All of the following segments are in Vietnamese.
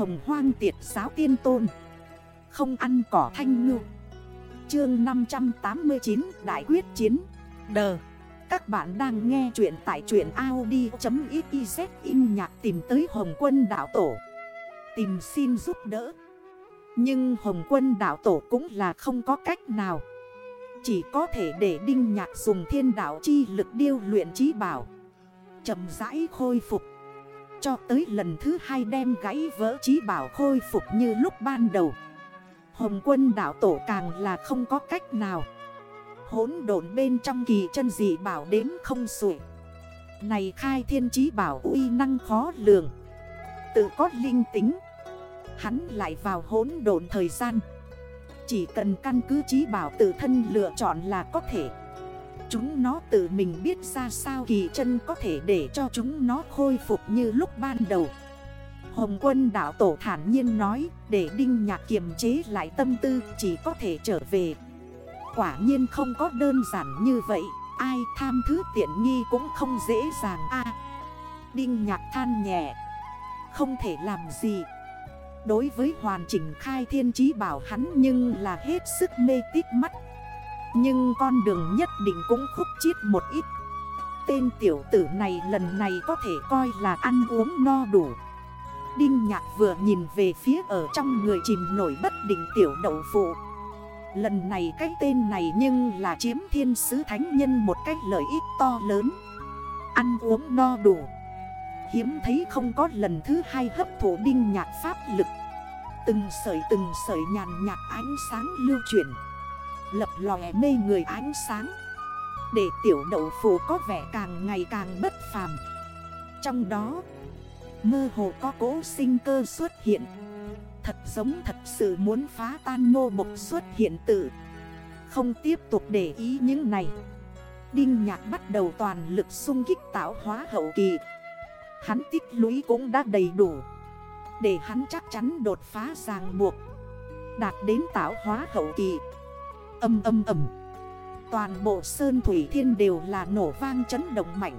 hồng hoang tiệt giáo tiên tôn. Không ăn cỏ thanh ngư. Chương 589 Đại quyết chiến. Đờ Các bạn đang nghe chuyện tại truyện Audi.xyz in nhạc tìm tới Hồng quân đảo tổ. Tìm xin giúp đỡ. Nhưng Hồng quân đảo tổ cũng là không có cách nào. Chỉ có thể để Đinh Nhạc dùng thiên đảo chi lực điêu luyện trí bảo. Chậm rãi khôi phục. Cho tới lần thứ hai đem gãy vỡ trí bảo khôi phục như lúc ban đầu. Hồng quân đảo tổ càng là không có cách nào. Hốn độn bên trong kỳ chân dị bảo đếm không sủi Này khai thiên trí bảo uy năng khó lường. Tự có linh tính. Hắn lại vào hốn độn thời gian. Chỉ cần căn cứ trí bảo tự thân lựa chọn là có thể. Chúng nó tự mình biết ra sao kỳ chân có thể để cho chúng nó khôi phục như lúc ban đầu. Hồng quân đảo tổ thản nhiên nói, Để đinh nhạc kiềm chế lại tâm tư, chỉ có thể trở về. Quả nhiên không có đơn giản như vậy, Ai tham thứ tiện nghi cũng không dễ dàng a. Đinh nhạc than nhẹ, Không thể làm gì. Đối với hoàn chỉnh khai thiên trí bảo hắn nhưng là hết sức mê tít mắt. Nhưng con đường nhất định cũng khúc chiết một ít. Tên tiểu tử này lần này có thể coi là ăn uống no đủ. Đinh nhạc vừa nhìn về phía ở trong người chìm nổi bất định tiểu đậu phụ. Lần này cái tên này nhưng là chiếm thiên sứ thánh nhân một cách lợi ích to lớn. Ăn uống no đủ. Hiếm thấy không có lần thứ hai hấp thụ đinh nhạc pháp lực. Từng sợi từng sợi nhàn nhạt ánh sáng lưu chuyển. Lập lòe mê người ánh sáng. Để tiểu đậu phù có vẻ càng ngày càng bất phàm. Trong đó, Mơ hồ có cố sinh cơ xuất hiện. Thật giống thật sự muốn phá tan nô mộc xuất hiện tự. Không tiếp tục để ý những này. Đinh nhạc bắt đầu toàn lực xung kích tạo hóa hậu kỳ. Hắn tích lũy cũng đã đầy đủ. Để hắn chắc chắn đột phá ràng buộc. Đạt đến tạo hóa hậu kỳ. Âm âm âm Toàn bộ sơn thủy thiên đều là nổ vang chấn động mạnh.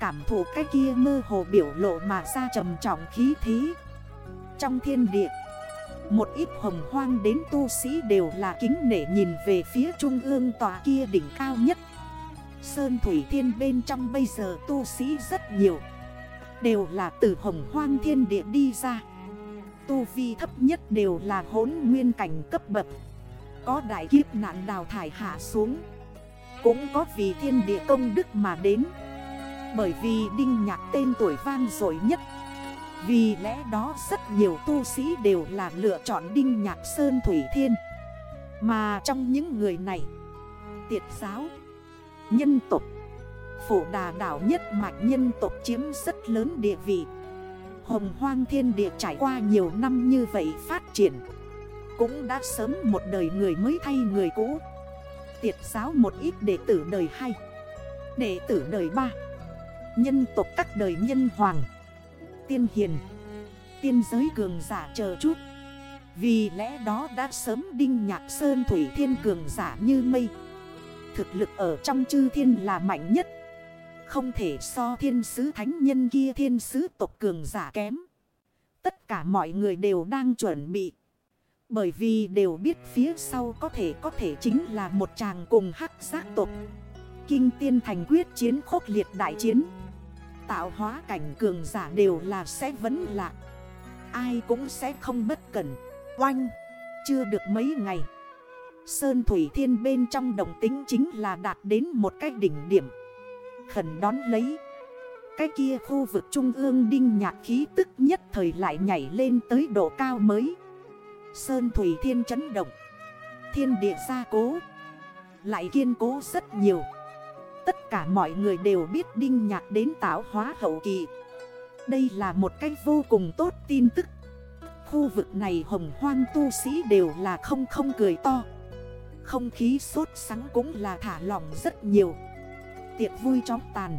Cảm thụ cái kia mơ hồ biểu lộ mà ra trầm trọng khí thí Trong thiên địa, Một ít hồng hoang đến tu sĩ đều là kính nể nhìn về phía trung ương tòa kia đỉnh cao nhất. Sơn Thủy Thiên bên trong bây giờ tu sĩ rất nhiều, Đều là từ hồng hoang thiên địa đi ra. Tu vi thấp nhất đều là hốn nguyên cảnh cấp bậc. Có đại kiếp nạn đào thải hạ xuống. Cũng có vì thiên địa công đức mà đến. Bởi vì Đinh Nhạc tên tuổi vang dội nhất. Vì lẽ đó rất nhiều tu sĩ đều là lựa chọn Đinh Nhạc Sơn Thủy Thiên. Mà trong những người này, Tiệt giáo, Nhân tục Phổ đà đảo nhất mạch nhân tục chiếm rất lớn địa vị. Hồng hoang thiên địa trải qua nhiều năm như vậy phát triển. Cũng đã sớm một đời người mới thay người cũ. Tiệt giáo một ít đệ tử đời hai, Đệ tử đời ba, Nhân tộc các đời nhân hoàng, Tiên hiền, Tiên giới cường giả chờ chút. Vì lẽ đó đã sớm đinh nhạc sơn thủy thiên cường giả như mây. Thực lực ở trong chư thiên là mạnh nhất. Không thể so thiên sứ thánh nhân kia thiên sứ tộc cường giả kém. Tất cả mọi người đều đang chuẩn bị bởi vì đều biết phía sau có thể có thể chính là một chàng cùng hắc giác tộc. Kinh tiên thành quyết chiến khốc liệt đại chiến. Tạo hóa cảnh cường giả đều là sẽ vấn lạc Ai cũng sẽ không bất cẩn. Oanh! Chưa được mấy ngày. Sơn Thủy Thiên bên trong đồng tính chính là đạt đến một cái đỉnh điểm. Khẩn đón lấy. Cái kia khu vực trung ương đinh nhạc khí tức nhất thời lại nhảy lên tới độ cao mới. Sơn Thủy Thiên chấn động. Thiên địa gia cố. Lại kiên cố rất nhiều. Tất cả mọi người đều biết Đinh Nhạc đến tạo hóa hậu kỳ. Đây là một cách vô cùng tốt tin tức. Khu vực này hồng hoang tu sĩ đều là không không cười to. Không khí sốt sắng cũng là thả lỏng rất nhiều. Tiệc vui chóng tàn.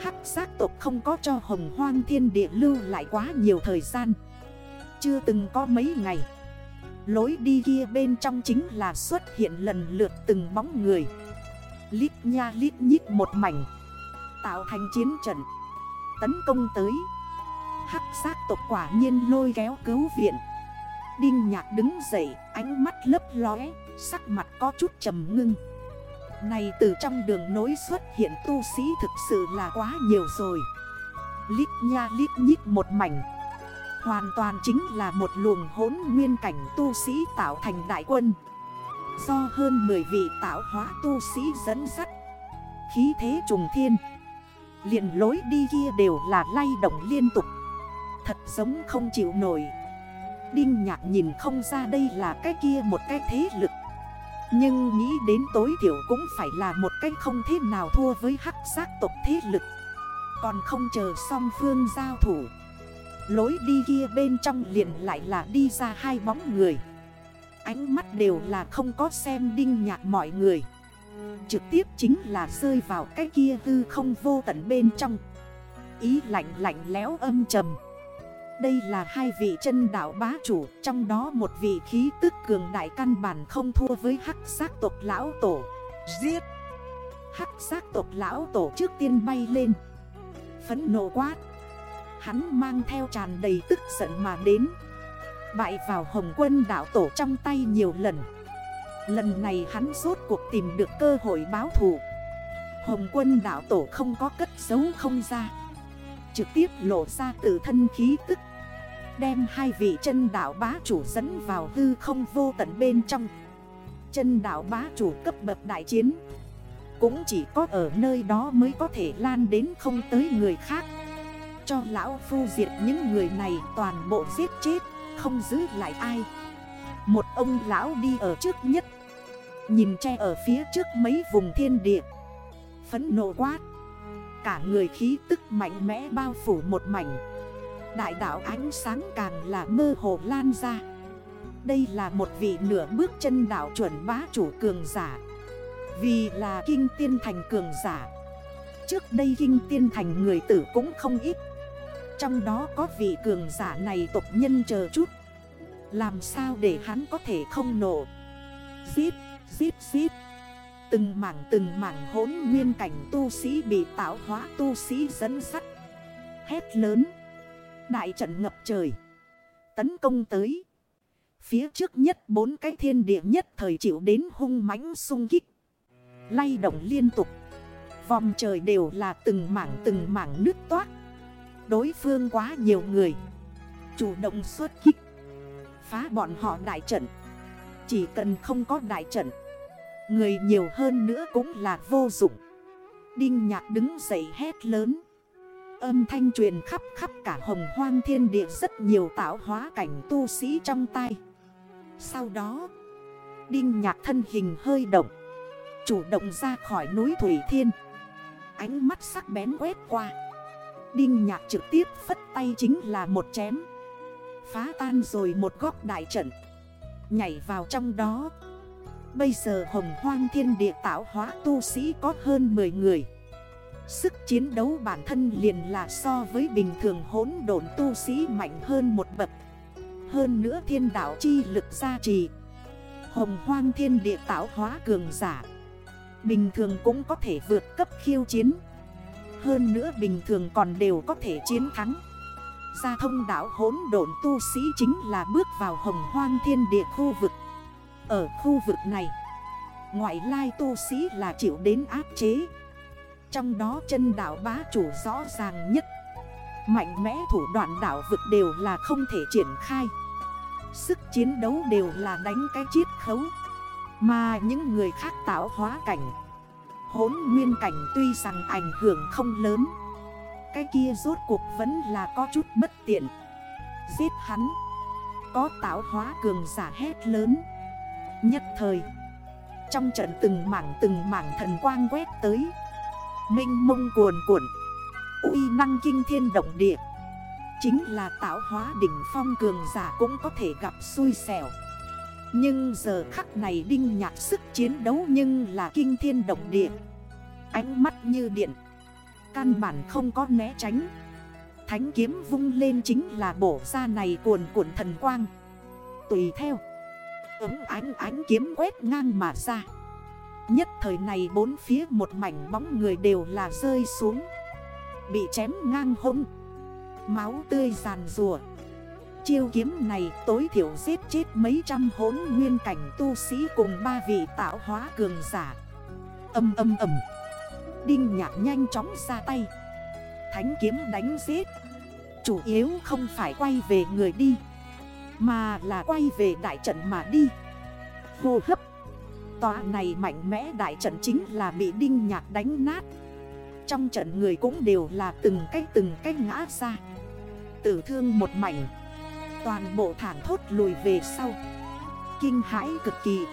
Hắc giác tộc không có cho hồng hoang thiên địa lưu lại quá nhiều thời gian. Chưa từng có mấy ngày. Lối đi kia bên trong chính là xuất hiện lần lượt từng bóng người. Lít nha lít nhít một mảnh, Tạo thành chiến trận, Tấn công tới. Hắc sát tộc quả nhiên lôi kéo cứu viện. Đinh nhạc đứng dậy, ánh mắt lấp lóe, Sắc mặt có chút trầm ngưng. Này từ trong đường nối xuất hiện tu sĩ thực sự là quá nhiều rồi. Lít nha lít nhít một mảnh Hoàn toàn chính là một luồng hốn nguyên cảnh tu sĩ tạo thành đại quân. Do hơn 10 vị tạo hóa tu sĩ dẫn dắt. Khí thế trùng thiên. Liền lối đi kia đều là lay động liên tục. Thật giống không chịu nổi. Đinh nhạc nhìn không ra đây là cái kia một cái thế lực. Nhưng nghĩ đến tối thiểu cũng phải là một cái không thế nào thua với hắc giác tộc thế lực. Còn không chờ song phương giao thủ. Lối đi kia bên trong liền lại là đi ra hai bóng người. Ánh mắt đều là không có xem đinh nhạc mọi người. Trực tiếp chính là rơi vào cái kia hư không vô tận bên trong. Ý lạnh lạnh léo âm trầm. Đây là hai vị chân đảo bá chủ, Trong đó một vị khí tức cường đại căn bản không thua với hắc giác tộc lão tổ. Giết! Hắc giác tộc lão tổ trước tiên bay lên. Phấn nộ quát. Hắn mang theo tràn đầy tức giận mà đến. Bại vào hồng quân đảo tổ trong tay nhiều lần. Lần này hắn rốt cuộc tìm được cơ hội báo thù. Hồng quân đảo tổ không có cất giấu không ra. Trực tiếp lộ ra từ thân khí tức. Đem hai vị chân đảo bá chủ dẫn vào hư không vô tận bên trong. Chân đảo bá chủ cấp bậc đại chiến. Cũng chỉ có ở nơi đó mới có thể lan đến không tới người khác. Cho lão phu diệt những người này toàn bộ giết chết, Không giữ lại ai. Một ông lão đi ở trước nhất, Nhìn che ở phía trước mấy vùng thiên địa. Phấn nộ quát. Cả người khí tức mạnh mẽ bao phủ một mảnh. Đại đảo ánh sáng càng là mơ hồ lan ra. Đây là một vị nửa bước chân đảo chuẩn bá chủ cường giả. Vì là kinh tiên thành cường giả. Trước đây kinh tiên thành người tử cũng không ít. Trong đó có vị cường giả này tộc nhân chờ chút. Làm sao để hắn có thể không nổ? Giết giết, giết. Từng mảng từng mảng hốn nguyên cảnh tu sĩ bị tạo hóa tu sĩ dẫn sắt. Hét lớn. Đại trận ngập trời. Tấn công tới. Phía trước nhất bốn cái thiên địa nhất thời chịu đến hung mãnh sung kích. Lay động liên tục. Vòng trời đều là từng mảng từng mảng nước toát. Đối phương quá nhiều người. Chủ động xuất kích. Phá bọn họ đại trận. Chỉ cần không có đại trận, Người nhiều hơn nữa cũng là vô dụng. Đinh nhạc đứng dậy hét lớn. Âm thanh truyền khắp khắp cả hồng hoang thiên địa rất nhiều tạo hóa cảnh tu sĩ trong tay. Sau đó, Đinh nhạc thân hình hơi động, Chủ động ra khỏi núi Thủy Thiên. Ánh mắt sắc bén quét qua. Đinh nhạc trực tiếp phất tay chính là một chém. Phá tan rồi một góc đại trận. Nhảy vào trong đó. Bây giờ hồng hoang thiên địa tạo hóa tu sĩ có hơn 10 người. Sức chiến đấu bản thân liền là so với bình thường hỗn độn tu sĩ mạnh hơn một bậc. Hơn nữa thiên đạo chi lực gia trì. Hồng hoang thiên địa tạo hóa cường giả. Bình thường cũng có thể vượt cấp khiêu chiến. Hơn nữa bình thường còn đều có thể chiến thắng. Gia thông đảo hỗn độn tu sĩ chính là bước vào hồng hoang thiên địa khu vực. Ở khu vực này, Ngoại lai tu sĩ là chịu đến áp chế. Trong đó chân đảo bá chủ rõ ràng nhất. Mạnh mẽ thủ đoạn đảo vực đều là không thể triển khai. Sức chiến đấu đều là đánh cái chiết khấu. Mà những người khác tạo hóa cảnh Hốn nguyên cảnh tuy rằng ảnh hưởng không lớn. Cái kia rốt cuộc vẫn là có chút bất tiện. Giết hắn. Có tạo hóa cường giả hét lớn. Nhất thời, Trong trận từng mảng từng mảng thần quang quét tới Minh mông cuồn cuộn, uy năng kinh thiên động địa. Chính là tạo hóa đỉnh phong cường giả cũng có thể gặp xui xẻo. Nhưng giờ khắc này đinh nhạc sức chiến đấu nhưng là kinh thiên động địa. Ánh mắt như điện. Căn bản không có né tránh. Thánh kiếm vung lên chính là bổ ra này cuồn cuộn thần quang. Tùy theo. Ấm ánh ánh kiếm quét ngang mà ra. Nhất thời này bốn phía một mảnh bóng người đều là rơi xuống. Bị chém ngang hông. Máu tươi giàn rùa. Chiêu kiếm này tối thiểu giết chết mấy trăm hốn nguyên cảnh tu sĩ cùng ba vị tạo hóa cường giả. Âm âm âm. Đinh nhạc nhanh chóng ra tay. Thánh kiếm đánh giết. Chủ yếu không phải quay về người đi, Mà là quay về đại trận mà đi. Hô hấp. Tòa này mạnh mẽ đại trận chính là bị đinh nhạc đánh nát. Trong trận người cũng đều là từng cách từng cách ngã ra. Tử thương một mảnh. Toàn bộ thảng thốt lùi về sau. Kinh hãi cực kỳ.